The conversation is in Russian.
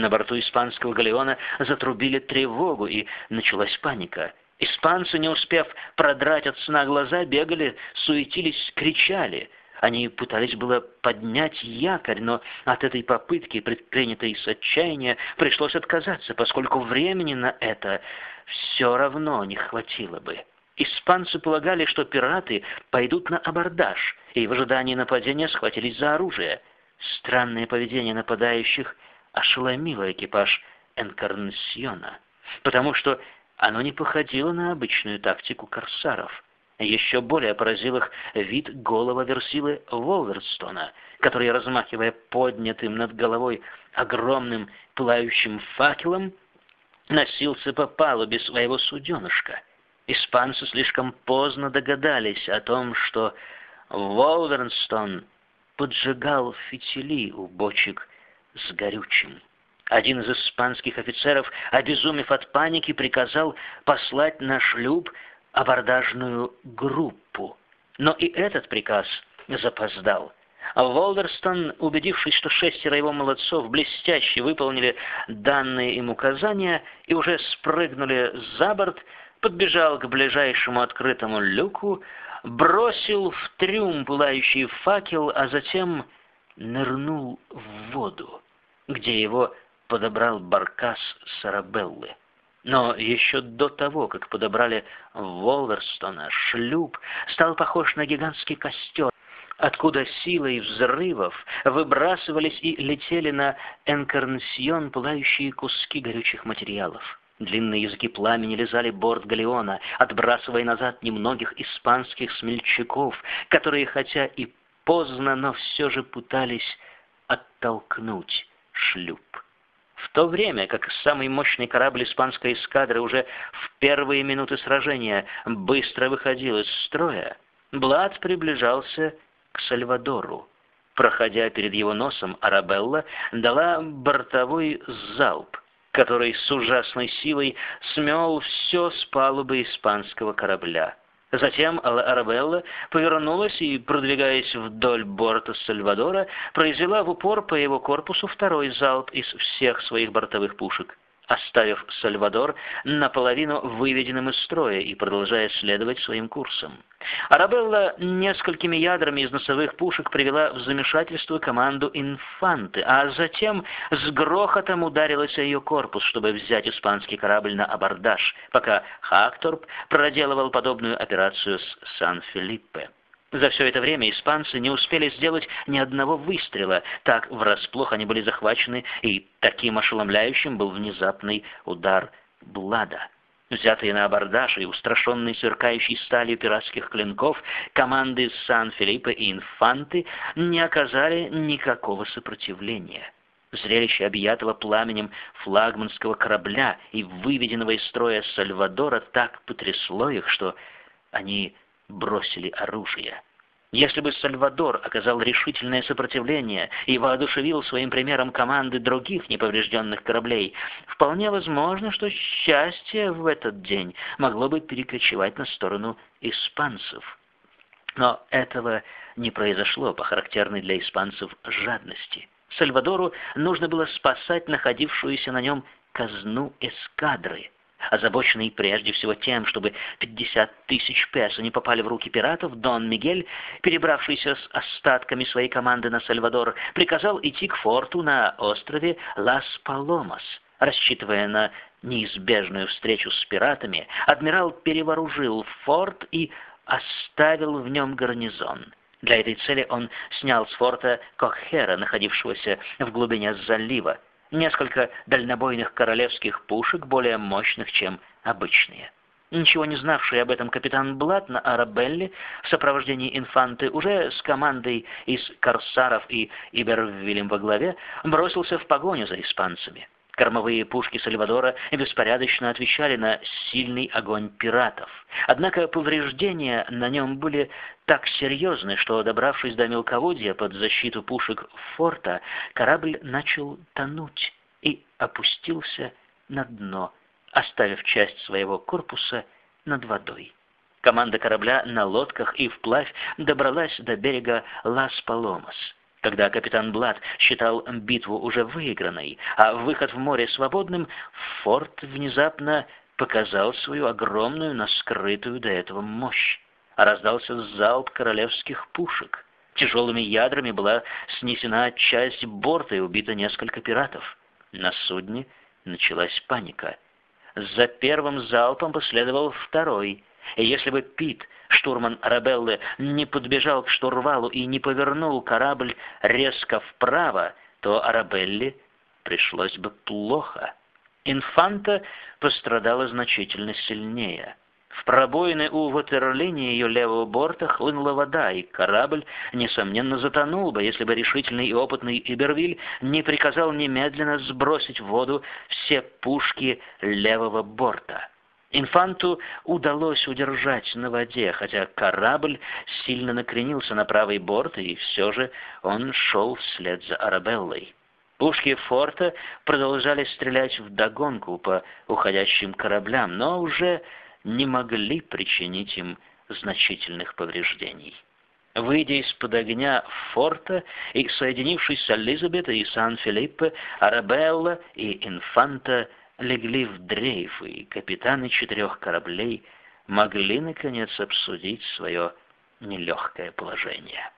На борту испанского галеона затрубили тревогу, и началась паника. Испанцы, не успев продрать от сна глаза, бегали, суетились, кричали. Они пытались было поднять якорь, но от этой попытки, предпринятой с отчаяния, пришлось отказаться, поскольку времени на это все равно не хватило бы. Испанцы полагали, что пираты пойдут на абордаж, и в ожидании нападения схватились за оружие. Странное поведение нападающих ошеломило экипаж Энкарнсьона, потому что оно не походило на обычную тактику корсаров. Еще более поразил их вид голого версилы Волверстона, который, размахивая поднятым над головой огромным пылающим факелом, носился по палубе своего суденышка — Испанцы слишком поздно догадались о том, что Волвернстон поджигал фитили у бочек с горючим. Один из испанских офицеров, обезумев от паники, приказал послать на шлюп абордажную группу. Но и этот приказ запоздал. Волдерстон, убедившись, что шестеро его молодцов блестяще выполнили данные им указания и уже спрыгнули за борт, подбежал к ближайшему открытому люку, бросил в трюм пылающий факел, а затем нырнул в воду, где его подобрал баркас Сарабеллы. Но еще до того, как подобрали Волверстона, шлюп стал похож на гигантский костер, откуда силой взрывов выбрасывались и летели на Энкарнсьон пылающие куски горючих материалов. Длинные языки пламени лизали борт галеона, отбрасывая назад немногих испанских смельчаков, которые, хотя и поздно, но все же пытались оттолкнуть шлюп. В то время как самый мощный корабль испанской эскадры уже в первые минуты сражения быстро выходил из строя, Блад приближался к Сальвадору. Проходя перед его носом, Арабелла дала бортовой залп, который с ужасной силой смел все с палубы испанского корабля. Затем Арабелла повернулась и, продвигаясь вдоль борта Сальвадора, произвела в упор по его корпусу второй залп из всех своих бортовых пушек оставив Сальвадор наполовину выведенным из строя и продолжая следовать своим курсом. Арабелла несколькими ядрами из носовых пушек привела в замешательство команду «Инфанты», а затем с грохотом ударилась о ее корпус, чтобы взять испанский корабль на абордаж, пока Хакторп проделывал подобную операцию с Сан-Филиппе. За все это время испанцы не успели сделать ни одного выстрела, так врасплох они были захвачены, и таким ошеломляющим был внезапный удар Блада. Взятые на абордаж и устрашенные сверкающей сталью пиратских клинков, команды Сан-Филиппе и Инфанты не оказали никакого сопротивления. Зрелище объятого пламенем флагманского корабля и выведенного из строя Сальвадора так потрясло их, что они бросили оружие. Если бы Сальвадор оказал решительное сопротивление и воодушевил своим примером команды других неповрежденных кораблей, вполне возможно, что счастье в этот день могло бы перекочевать на сторону испанцев. Но этого не произошло по характерной для испанцев жадности. Сальвадору нужно было спасать находившуюся на нем казну эскадры – Озабоченный прежде всего тем, чтобы 50 тысяч песо не попали в руки пиратов, Дон Мигель, перебравшийся с остатками своей команды на Сальвадор, приказал идти к форту на острове Лас-Паломас. Рассчитывая на неизбежную встречу с пиратами, адмирал перевооружил форт и оставил в нем гарнизон. Для этой цели он снял с форта Кохера, находившегося в глубине залива, несколько дальнобойных королевских пушек, более мощных, чем обычные. Ничего не знавший об этом капитан Блат на Арабелле в сопровождении инфанты уже с командой из корсаров и Ибервилем во главе бросился в погоню за испанцами. Кормовые пушки Сальвадора беспорядочно отвечали на сильный огонь пиратов. Однако повреждения на нем были так серьезны, что, добравшись до мелководья под защиту пушек форта, корабль начал тонуть и опустился на дно, оставив часть своего корпуса над водой. Команда корабля на лодках и вплавь добралась до берега Лас-Паломас. Когда капитан Блад считал битву уже выигранной, а выход в море свободным, форт внезапно показал свою огромную, наскрытую до этого мощь. Раздался залп королевских пушек. Тяжелыми ядрами была снесена часть борта и убито несколько пиратов. На судне началась паника. За первым залпом последовал второй, и если бы Пит, штурман Арабеллы, не подбежал к штурвалу и не повернул корабль резко вправо, то Арабелле пришлось бы плохо. Инфанта пострадала значительно сильнее. В пробоины у ватерлинии ее левого борта хлынула вода, и корабль, несомненно, затонул бы, если бы решительный и опытный Ибервиль не приказал немедленно сбросить в воду все пушки левого борта. Инфанту удалось удержать на воде, хотя корабль сильно накренился на правый борт, и все же он шел вслед за Арабеллой. Пушки форта продолжали стрелять вдогонку по уходящим кораблям, но уже не могли причинить им значительных повреждений. Выйдя из-под огня форта и соединившись с Элизабет и Сан-Филиппе, Арабелла и Инфанта легли в дрейф, и капитаны четырех кораблей могли, наконец, обсудить свое нелегкое положение.